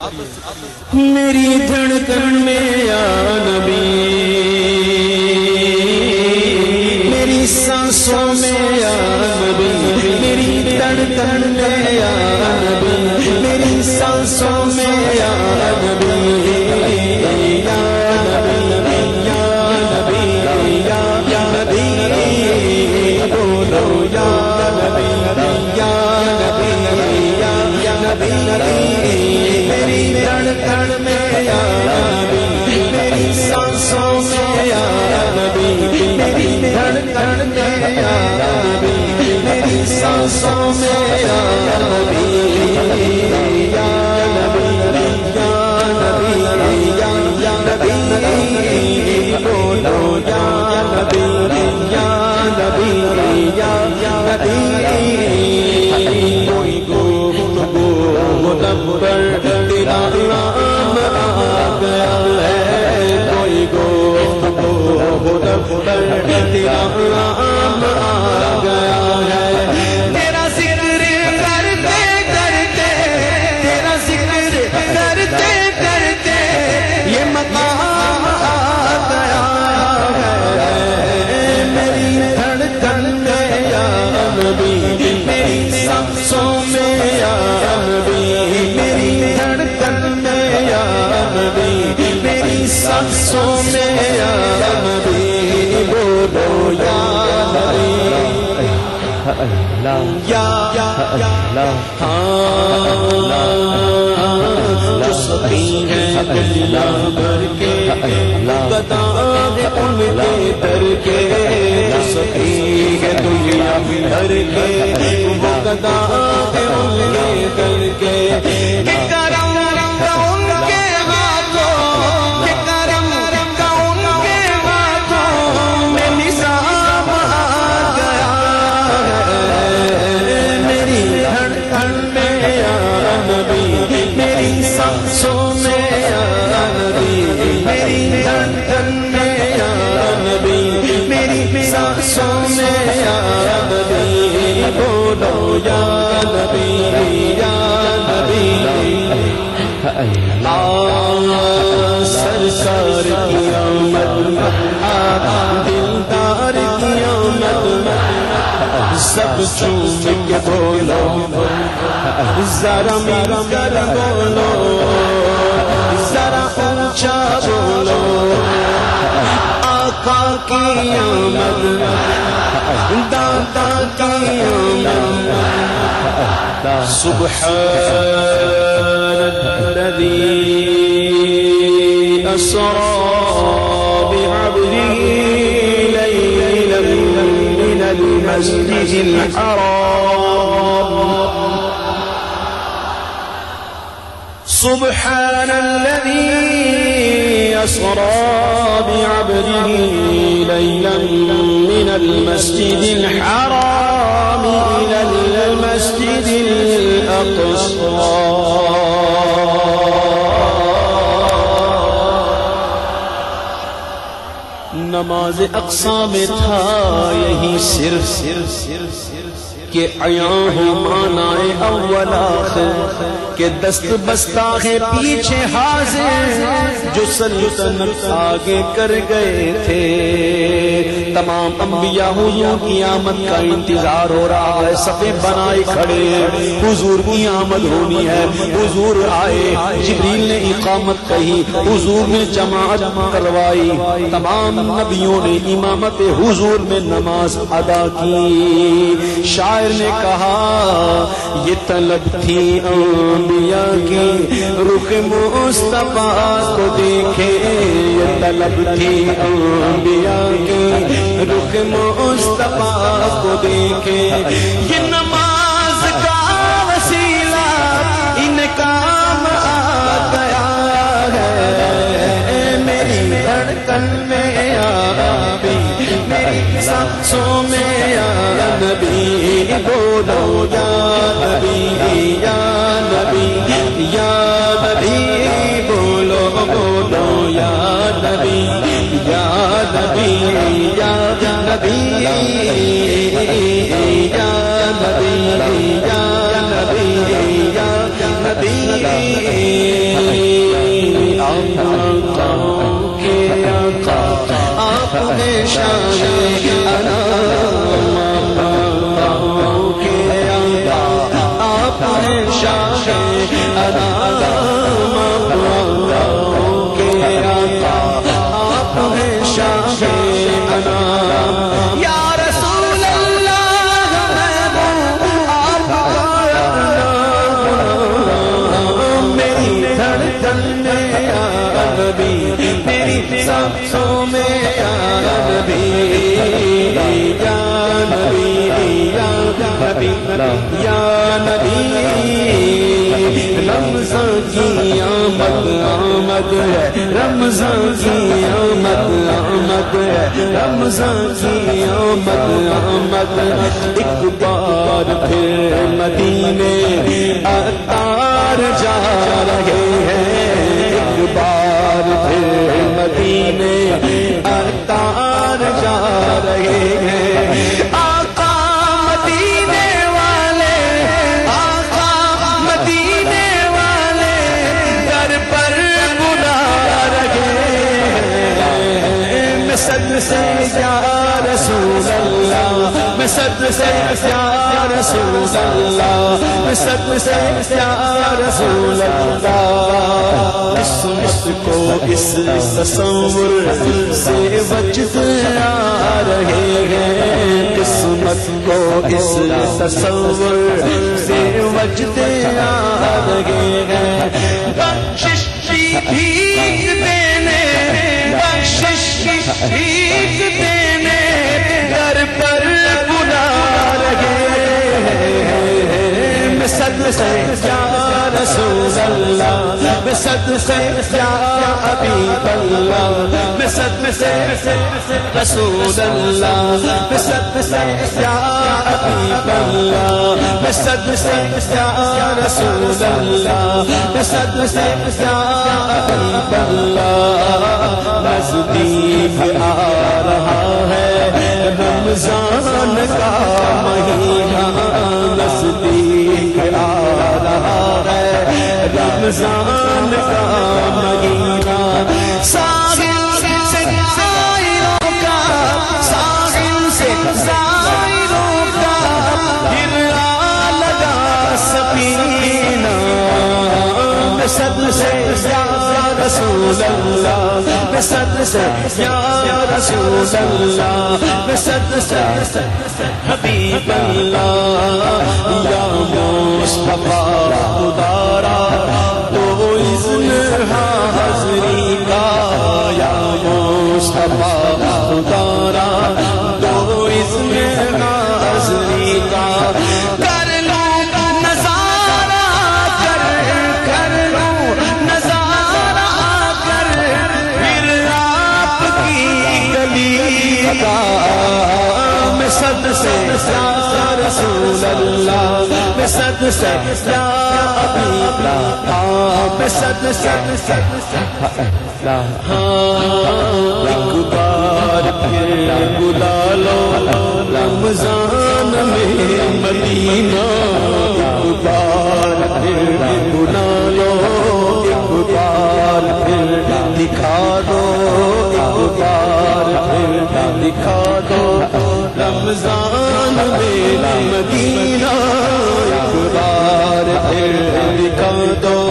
میری دھڑکن میں یا نبی میری سانسوں میں تیرا جو سخی ہے دنیا بھر کے ان کے۔ در کے ہے دنیا بھر کے چوم کے بولو ذرا میرا کر بولو ذرا اونچا بولو آقا کی آمد دادا کی آمد سبحان الذي أسرى بعبده المسجد الحرام سبحان الذي أسرى بعبده ليلا من المسجد الحرام إلى المسجد الأقصى. نماز اقسام میں تھا یہی صرف صرف صرف صرف کہ عیاں ہو مانائے اول آخر، کہ دست بستہ ہے پیچھے حاضر، جو سلطنت آگے کر گئے تھے۔ تمام انبیاء حضور کی آمد کا انتظار ہو رہا ہے سفے بنائے کھڑے حضور کی آمد ہونی ہے، حضور آئے، جبریل نے اقامت کہی، حضور نے جماعت کروائی۔ تمام نبیوں نے امامت حضور میں نماز ادا کی۔ شاہ شاعر نے کہا، یہ طلب تھی انبیاء کی۔ رخ مصطفیٰ کو دیکھے، یہ طلب تھی انبیاء کی۔ رخ مصطفیٰ کو دیکھے، یہ نماز کا وسیلہ ان کام آ گیا ہے۔ میری دھڑکن میں آبی، میری سانسوں میں نبی بولو یا نبی یا نبی یا نبی، بولو بولو یا نبی یا نبی یا نبی یا نبی یا نبی آپ کے آقا، آپ نے شان کی آمد آمد ہے۔ رمضان کی آمد آمد ہے۔ رمضان کی آمد آمد ایک بار پھر مدینے اتار جا رہے اللہ میں صد سے یا رسول اللہ میں صد سے یا رسول اللہ۔ اس کو اس تصور سے بچت آ رہے ہیں۔ قسمت کو اس تصور سے بچت آ رہے ہیں۔ بخشش کی بھیک دینے بخشش کی بھیک دینے سے یا رسول اللہ، میں صد سے یا حبیب اللہ، میں صد سے رسول اللہ، میں صد سے یا حبیب اللہ، میں صد سے یا رسول اللہ، میں صد سے یا حبیب اللہ۔ نزدیک آ رہا ہے، رمضان کا مہینہ۔ رمضان کا مہینہ ساحل سے زائروں کا، ساحل سے زائروں کا گرا لگا سفینہ۔ سے یا رسول اللہ میں سے یا رسول اللہ میں سے حبیب اللہ۔ یا مصطفیٰ خدارا تو رسول اللہ، میں صد سے یا حبیب اللہ میں صد سے ایک بار پھر بلا لو رمضان میں مدینہ ایک بار پھر بلا لو ایک بار پھر دکھا دو ایک بار پھر دکھا دو رمضان میرا مدینہ ایک بار پھر دکھا دو۔